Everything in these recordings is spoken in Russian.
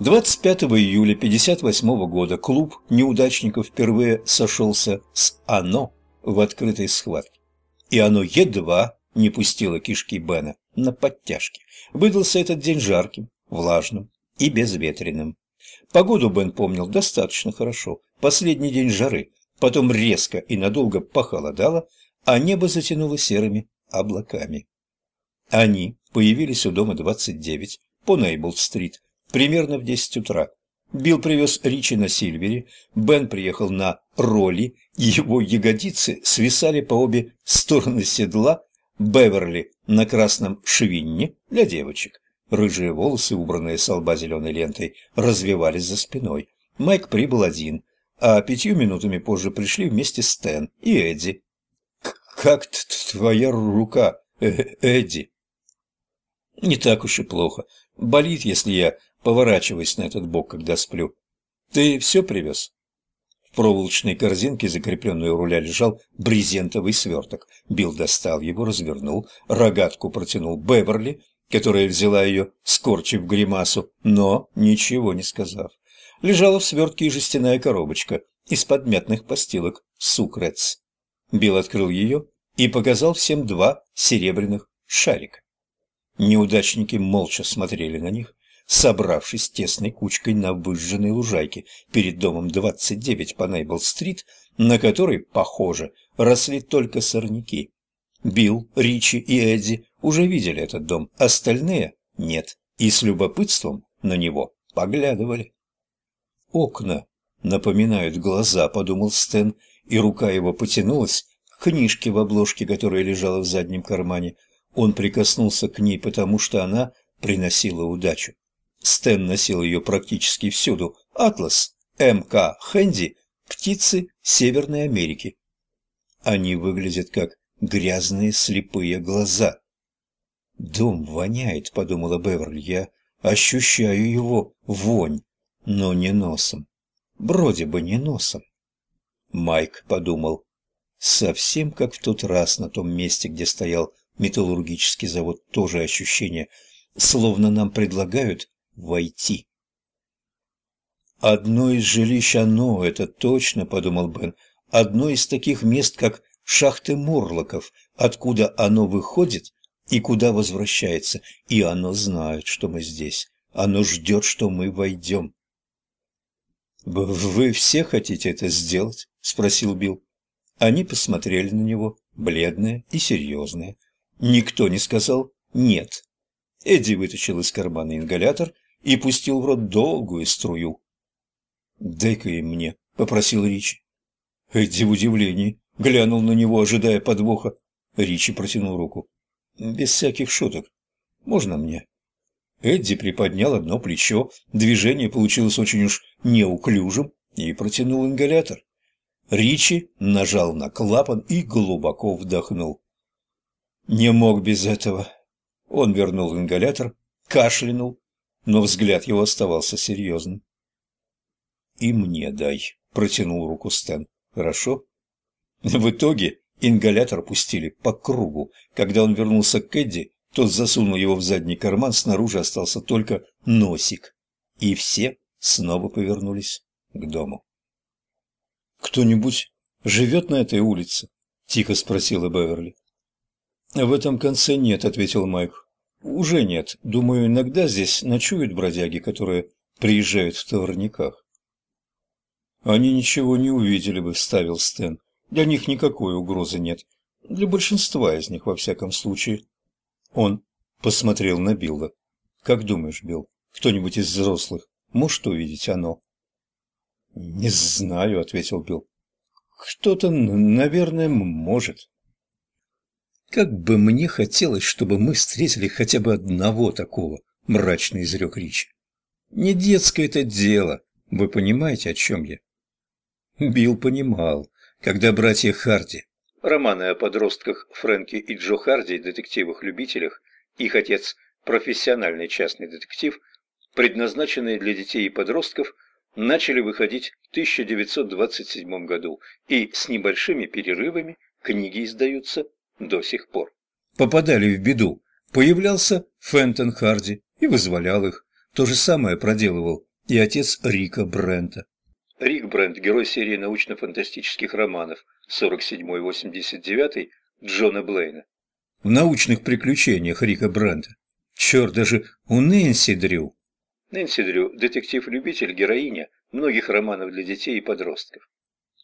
25 июля 1958 года клуб неудачников впервые сошелся с «Оно» в открытой схватке. И оно едва не пустило кишки Бена на подтяжки. Выдался этот день жарким, влажным и безветренным. Погоду Бен помнил достаточно хорошо. Последний день жары, потом резко и надолго похолодало, а небо затянуло серыми облаками. Они появились у дома 29 по Нейбл-стрит примерно в 10 утра. Билл привез Ричи на Сильвере, Бен приехал на Ролли, его ягодицы свисали по обе стороны седла, Беверли на красном швинне для девочек. Рыжие волосы, убранные с лба зеленой лентой, развивались за спиной. Майк прибыл один, а пятью минутами позже пришли вместе Стэн и Эдди. «Как твоя рука, э Эдди?» «Не так уж и плохо. Болит, если я поворачиваясь на этот бок, когда сплю. «Ты все привез?» В проволочной корзинке, закрепленной у руля, лежал брезентовый сверток. Билл достал его, развернул, рогатку протянул Беверли, которая взяла ее, скорчив гримасу, но ничего не сказав. Лежала в свертке и жестяная коробочка из-под мятных постилок «Сукрец». Билл открыл ее и показал всем два серебряных шарика. Неудачники молча смотрели на них, собравшись тесной кучкой на выжженной лужайке перед домом 29 по Нейбл-стрит, на которой, похоже, росли только сорняки. Билл, Ричи и Эдди уже видели этот дом, остальные – нет, и с любопытством на него поглядывали. «Окна напоминают глаза», – подумал Стэн, и рука его потянулась к книжке в обложке, которая лежала в заднем кармане. Он прикоснулся к ней, потому что она приносила удачу. Стэн носил ее практически всюду. Атлас, МК, Хэнди, птицы Северной Америки. Они выглядят как грязные слепые глаза. «Дом воняет», — подумала Беверли. «Я ощущаю его вонь, но не носом. Вроде бы не носом». Майк подумал. Совсем как в тот раз на том месте, где стоял металлургический завод, тоже ощущение, словно нам предлагают войти. «Одно из жилищ оно, это точно», — подумал Бен, — «одно из таких мест, как шахты Морлоков, откуда оно выходит и куда возвращается, и оно знает, что мы здесь, оно ждет, что мы войдем». «Вы все хотите это сделать?» — спросил Билл. Они посмотрели на него, бледные и серьезные. Никто не сказал «нет». Эдди вытащил из кармана ингалятор и пустил в рот долгую струю. «Дай-ка и мне», — попросил Ричи. Эдди в удивлении глянул на него, ожидая подвоха. Ричи протянул руку. «Без всяких шуток. Можно мне?» Эдди приподнял одно плечо, движение получилось очень уж неуклюжим, и протянул ингалятор. Ричи нажал на клапан и глубоко вдохнул. Не мог без этого. Он вернул ингалятор, кашлянул но взгляд его оставался серьезным. «И мне дай», — протянул руку Стэн. «Хорошо?» В итоге ингалятор пустили по кругу. Когда он вернулся к Эдди, тот засунул его в задний карман, снаружи остался только носик. И все снова повернулись к дому. «Кто-нибудь живет на этой улице?» — тихо спросила Беверли. «В этом конце нет», — ответил Майк. Уже нет. Думаю, иногда здесь ночуют бродяги, которые приезжают в товарниках. Они ничего не увидели бы, вставил Стэн. Для них никакой угрозы нет. Для большинства из них, во всяком случае. Он посмотрел на Билла. Как думаешь, Билл, кто-нибудь из взрослых может увидеть оно? Не знаю, ответил Билл. Кто-то, наверное, может. «Как бы мне хотелось, чтобы мы встретили хотя бы одного такого», — мрачно изрек Рич. «Не детское это дело, вы понимаете, о чем я?» Билл понимал, когда братья Харди, романы о подростках Фрэнки и Джо Харди, детективах-любителях, их отец – профессиональный частный детектив, предназначенные для детей и подростков, начали выходить в 1927 году, и с небольшими перерывами книги издаются до сих пор. Попадали в беду. Появлялся Фентон Харди и вызволял их. То же самое проделывал и отец Рика Брента. Рик Брент – герой серии научно-фантастических романов 47-89 Джона Блейна. В научных приключениях Рика Брента. Черт, даже у Нэнси Дрю. Нэнси Дрю – детектив-любитель, героиня многих романов для детей и подростков.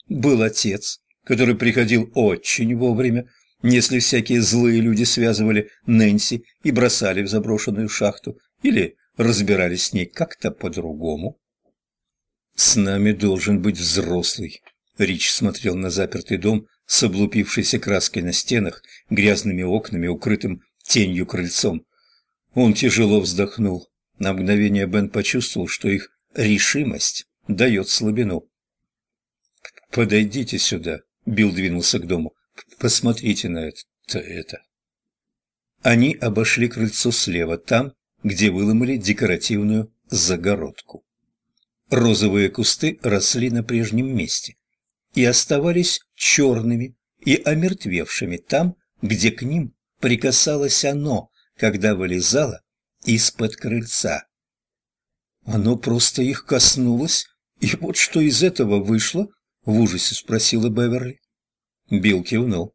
Был отец, который приходил очень вовремя, если всякие злые люди связывали Нэнси и бросали в заброшенную шахту, или разбирались с ней как-то по-другому. «С нами должен быть взрослый», — Рич смотрел на запертый дом с облупившейся краской на стенах, грязными окнами, укрытым тенью крыльцом. Он тяжело вздохнул. На мгновение Бен почувствовал, что их решимость дает слабину. «Подойдите сюда», — Билл двинулся к дому. «Посмотрите на это, это». Они обошли крыльцо слева, там, где выломали декоративную загородку. Розовые кусты росли на прежнем месте и оставались черными и омертвевшими там, где к ним прикасалось оно, когда вылезало из-под крыльца. Оно просто их коснулось, и вот что из этого вышло, в ужасе спросила Беверли. Билл кивнул.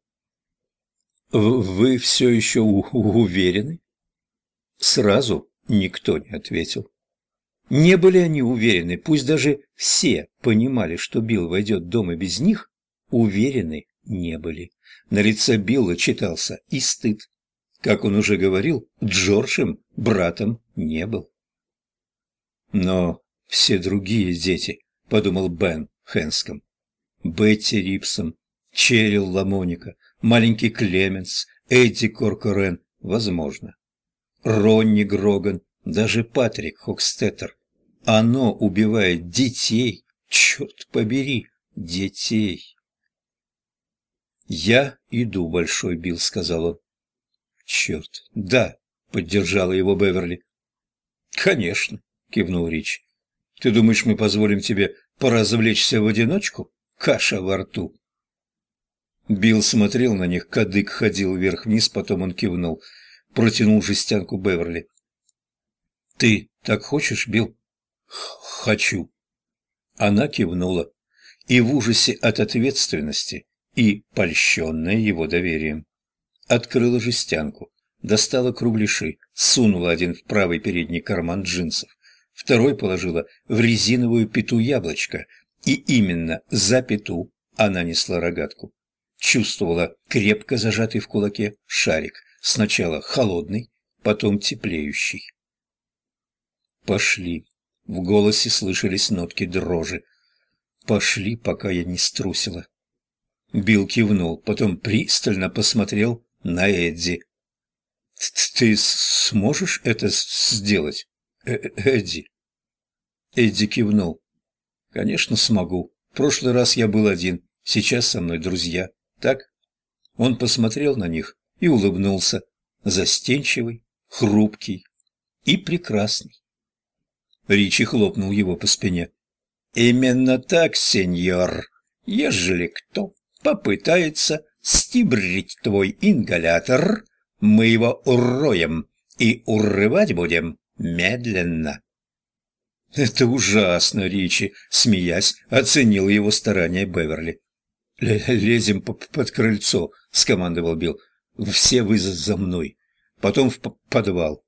«Вы все еще уверены?» Сразу никто не ответил. Не были они уверены, пусть даже все понимали, что Билл войдет дома без них, уверены не были. На лице Билла читался и стыд. Как он уже говорил, Джорджем братом не был. Но все другие дети, подумал Бен Хэнском, Бетти Рипсом, Черил Ламоника, маленький Клеменс, Эдди Коркорен, возможно. Ронни Гроган, даже Патрик Хокстеттер. Оно убивает детей, черт побери, детей. «Я иду, Большой Билл», — сказал он. «Черт, да», — поддержала его Беверли. «Конечно», — кивнул Рич. «Ты думаешь, мы позволим тебе поразвлечься в одиночку? Каша во рту». Билл смотрел на них, кадык ходил вверх-вниз, потом он кивнул протянул жестянку Беверли. «Ты так хочешь, Билл?» «Хочу». Она кивнула, и в ужасе от ответственности, и польщенная его доверием. Открыла жестянку, достала кругляши, сунула один в правый передний карман джинсов, второй положила в резиновую пету яблочко, и именно за пету она несла рогатку. Чувствовала крепко зажатый в кулаке шарик, Сначала холодный, потом теплеющий. «Пошли!» — в голосе слышались нотки дрожи. «Пошли, пока я не струсила». Билл кивнул, потом пристально посмотрел на Эдди. «Ты сможешь это сделать, э Эдди?» Эдди кивнул. «Конечно смогу. В прошлый раз я был один, сейчас со мной друзья. Так?» Он посмотрел на них и улыбнулся, застенчивый, хрупкий и прекрасный. Ричи хлопнул его по спине. «Именно так, сеньор. Ежели кто попытается стибрить твой ингалятор, мы его уроем и урывать будем медленно». «Это ужасно, Ричи», — смеясь, оценил его старания Беверли. «Лезем под крыльцо», — скомандовал Билл. Все вы за мной. Потом в подвал.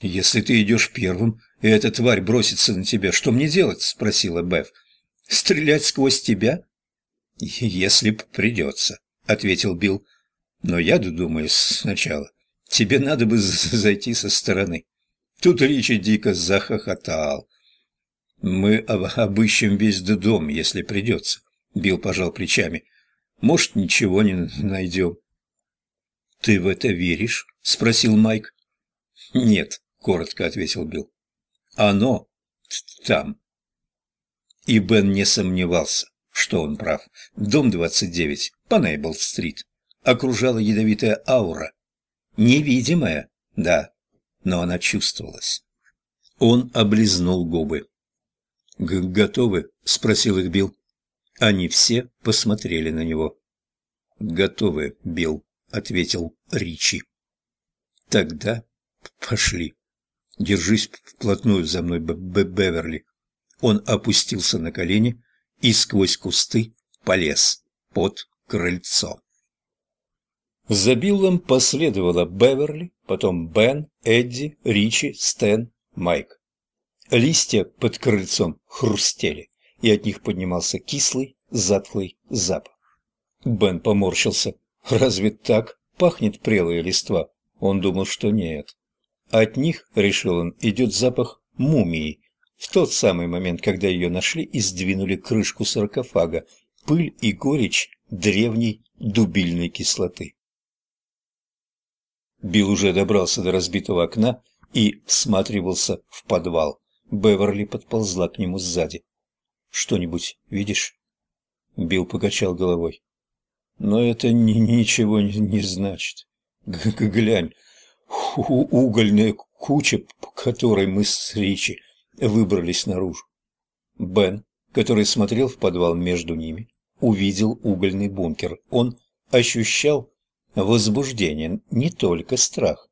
Если ты идешь первым, и эта тварь бросится на тебя, что мне делать? Спросила Беф. Стрелять сквозь тебя? Если придется, ответил Билл. Но я думаю сначала. Тебе надо бы зайти со стороны. Тут Ричи дико захохотал. Мы обыщем весь дом, если придется. Билл пожал плечами. Может, ничего не найдем. «Ты в это веришь?» – спросил Майк. «Нет», – коротко ответил Билл. «Оно там». И Бен не сомневался, что он прав. Дом 29 по Нейбл-стрит окружала ядовитая аура. Невидимая, да, но она чувствовалась. Он облизнул губы. «Готовы?» – спросил их Билл. Они все посмотрели на него. «Готовы, Билл» ответил Ричи. Тогда пошли. Держись вплотную за мной, Б Беверли. Он опустился на колени и сквозь кусты полез под крыльцо. За Биллом последовала Беверли, потом Бен, Эдди, Ричи, Стэн, Майк. Листья под крыльцом хрустели, и от них поднимался кислый, затхлый запах. Бен поморщился. Разве так пахнет прелая листва? Он думал, что нет. От них, решил он, идет запах мумии. В тот самый момент, когда ее нашли и сдвинули крышку саркофага, пыль и горечь древней дубильной кислоты. Билл уже добрался до разбитого окна и всматривался в подвал. Беверли подползла к нему сзади. «Что-нибудь видишь?» Билл покачал головой. «Но это ни ничего не, не значит. Г -г Глянь, у угольная куча, по которой мы с Ричи выбрались наружу». Бен, который смотрел в подвал между ними, увидел угольный бункер. Он ощущал возбуждение, не только страх.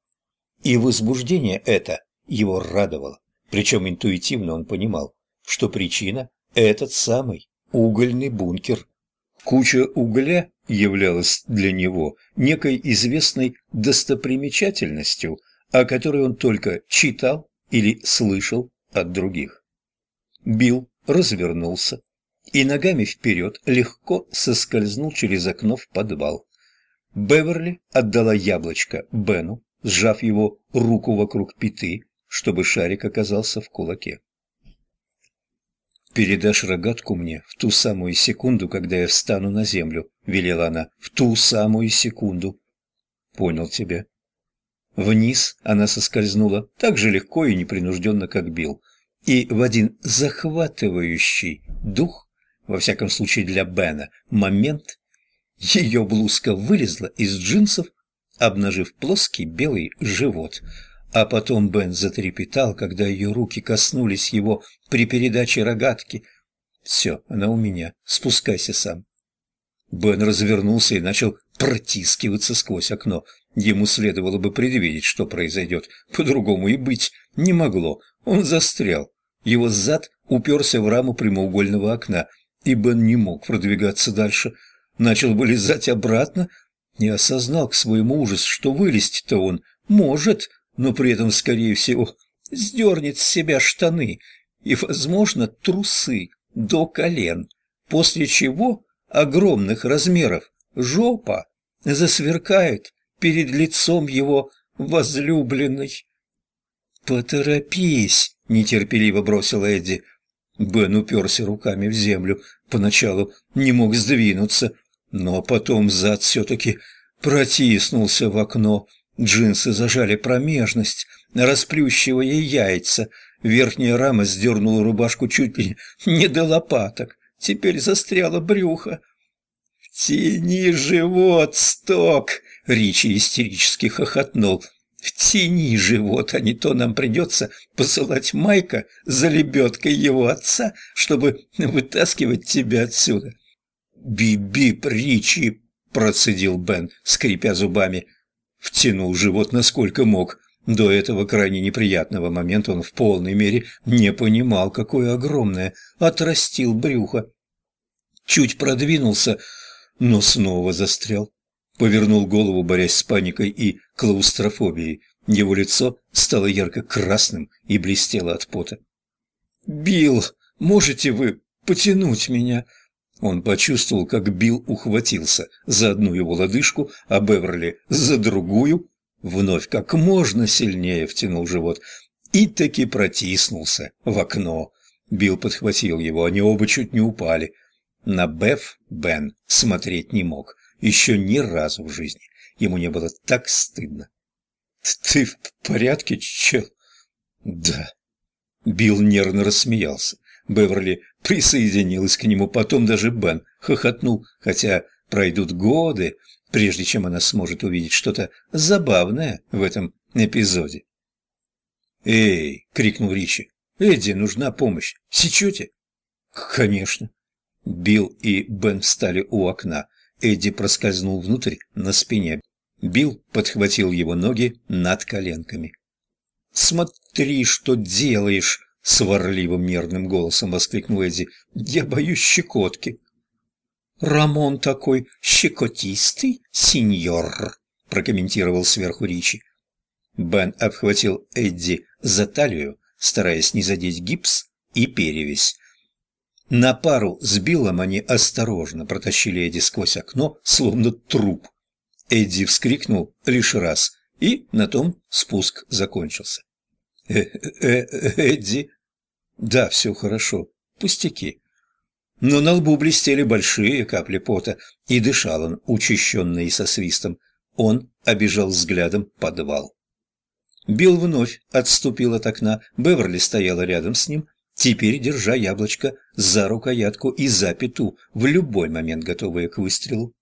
И возбуждение это его радовало. Причем интуитивно он понимал, что причина – этот самый угольный бункер. Куча угля являлась для него некой известной достопримечательностью, о которой он только читал или слышал от других. Билл развернулся и ногами вперед легко соскользнул через окно в подвал. Беверли отдала яблочко Бену, сжав его руку вокруг пяты, чтобы шарик оказался в кулаке. «Передашь рогатку мне в ту самую секунду, когда я встану на землю», — велела она. «В ту самую секунду». «Понял тебя». Вниз она соскользнула так же легко и непринужденно, как Билл. И в один захватывающий дух, во всяком случае для Бена, момент ее блузка вылезла из джинсов, обнажив плоский белый живот. А потом Бен затрепетал, когда ее руки коснулись его при передаче рогатки. «Все, она у меня. Спускайся сам». Бен развернулся и начал протискиваться сквозь окно. Ему следовало бы предвидеть, что произойдет. По-другому и быть не могло. Он застрял. Его зад уперся в раму прямоугольного окна, и Бен не мог продвигаться дальше начал вылезать обратно и осознал к своему ужасу, что вылезть-то он может, но при этом, скорее всего, сдернет с себя штаны и, возможно, трусы до колен, после чего огромных размеров жопа засверкает перед лицом его возлюбленной. «Поторопись!» — нетерпеливо бросил Эдди. Бен уперся руками в землю, поначалу не мог сдвинуться, но потом зад все-таки протиснулся в окно. Джинсы зажали промежность, расплющивая яйца. Верхняя рама сдернула рубашку чуть ли не до лопаток. Теперь застряло брюхо. «Втяни живот, сток!» — Ричи истерически хохотнул. «Втяни живот, а не то нам придется посылать Майка за лебедкой его отца, чтобы вытаскивать тебя отсюда. «Би-бип, Ричи!» – процедил Бен, скрипя зубами. Втянул живот насколько мог. До этого крайне неприятного момента он в полной мере не понимал, какое огромное отрастил брюхо. Чуть продвинулся, но снова застрял. Повернул голову, борясь с паникой и клаустрофобией. Его лицо стало ярко-красным и блестело от пота. «Билл, можете вы потянуть меня?» Он почувствовал, как Билл ухватился за одну его лодыжку, а Беверли за другую, вновь как можно сильнее втянул живот и таки протиснулся в окно. Билл подхватил его, они оба чуть не упали. На Беф Бен смотреть не мог, еще ни разу в жизни. Ему не было так стыдно. «Ты в порядке, чел?» «Да». Билл нервно рассмеялся. Беверли присоединилась к нему, потом даже Бен хохотнул, хотя пройдут годы, прежде чем она сможет увидеть что-то забавное в этом эпизоде. «Эй!» — крикнул Ричи. «Эдди, нужна помощь. Сечете?» «Конечно». Билл и Бен встали у окна. Эдди проскользнул внутрь на спине. Билл подхватил его ноги над коленками. «Смотри, что делаешь!» — сварливым нервным голосом воскликнул Эдди. «Я боюсь щекотки». «Рамон такой щекотистый, сеньор», — прокомментировал сверху Ричи. Бен обхватил Эдди за талию, стараясь не задеть гипс и перевязь. На пару с Биллом они осторожно протащили Эдди сквозь окно, словно труп. Эдди вскрикнул лишь раз, и на том спуск закончился. «Э -э Эдди?» «Да, все хорошо. Пустяки». Но на лбу блестели большие капли пота, и дышал он учащенно и со свистом. Он обижал взглядом подвал. Билл вновь отступил от окна, Беверли стояла рядом с ним, теперь держа яблочко за рукоятку и за пету, в любой момент готовые к выстрелу.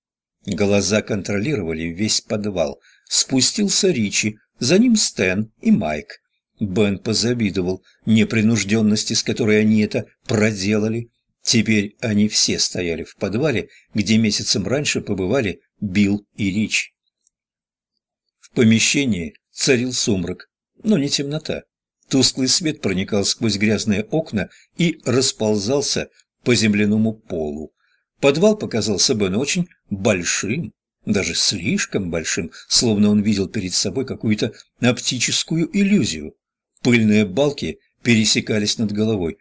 Глаза контролировали весь подвал. Спустился Ричи, за ним Стэн и Майк. Бен позавидовал непринужденности, с которой они это проделали. Теперь они все стояли в подвале, где месяцем раньше побывали Билл и Рич. В помещении царил сумрак, но не темнота. Тусклый свет проникал сквозь грязные окна и расползался по земляному полу. Подвал показался Бену очень большим, даже слишком большим, словно он видел перед собой какую-то оптическую иллюзию. Пыльные балки пересекались над головой.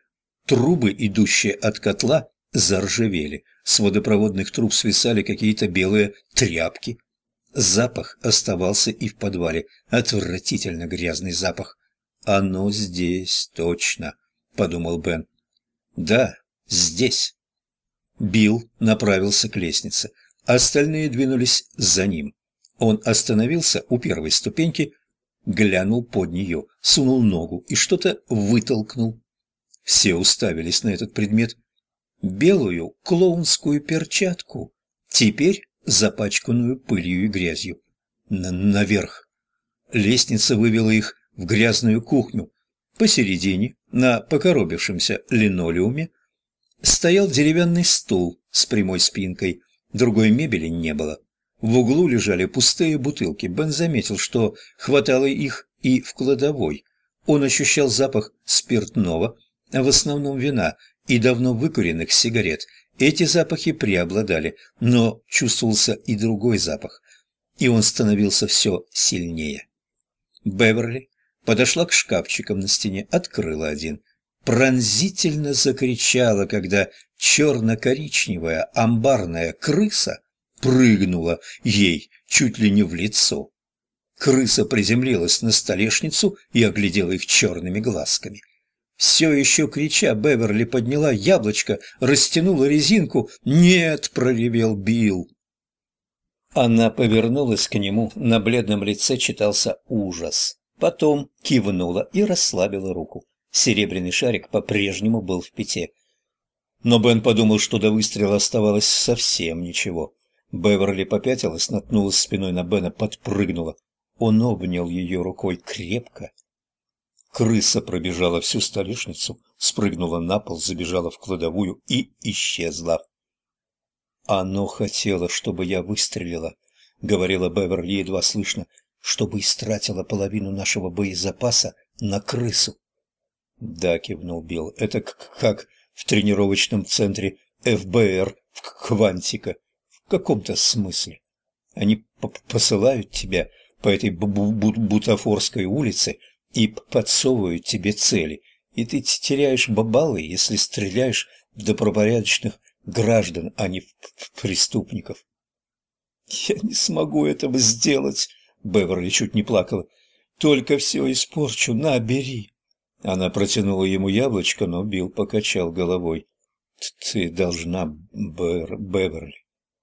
Трубы, идущие от котла, заржавели. С водопроводных труб свисали какие-то белые тряпки. Запах оставался и в подвале. Отвратительно грязный запах. «Оно здесь, точно», — подумал Бен. «Да, здесь». Билл направился к лестнице. Остальные двинулись за ним. Он остановился у первой ступеньки, глянул под нее, сунул ногу и что-то вытолкнул. Все уставились на этот предмет. Белую клоунскую перчатку, теперь запачканную пылью и грязью. Н наверх. Лестница вывела их в грязную кухню. Посередине, на покоробившемся линолеуме, стоял деревянный стул с прямой спинкой, другой мебели не было. В углу лежали пустые бутылки. Бен заметил, что хватало их и в кладовой. Он ощущал запах спиртного, в основном вина, и давно выкуренных сигарет. Эти запахи преобладали, но чувствовался и другой запах, и он становился все сильнее. Беверли подошла к шкафчикам на стене, открыла один. Пронзительно закричала, когда черно-коричневая амбарная крыса прыгнула ей чуть ли не в лицо. Крыса приземлилась на столешницу и оглядела их черными глазками. Все еще крича, Беверли подняла яблочко, растянула резинку. «Нет!» — проревел Билл. Она повернулась к нему, на бледном лице читался ужас. Потом кивнула и расслабила руку. Серебряный шарик по-прежнему был в пяте. Но Бен подумал, что до выстрела оставалось совсем ничего. Беверли попятилась, наткнулась спиной на Бена, подпрыгнула. Он обнял ее рукой крепко. Крыса пробежала всю столешницу, спрыгнула на пол, забежала в кладовую и исчезла. «Оно хотело, чтобы я выстрелила», — говорила Беверли едва слышно чтобы истратила половину нашего боезапаса на крысу. Да, кивнул Билл, это как в тренировочном центре ФБР в Квантика. Каком-то смысле. Они посылают тебя по этой бутафорской улице и подсовывают тебе цели, и ты теряешь бабалы, если стреляешь в добропорядочных граждан, а не в преступников. «Я не смогу этого сделать», Беверли чуть не плакала. «Только все испорчу, на, бери!» Она протянула ему яблочко, но Билл покачал головой. «Ты должна, Бер... Беверли,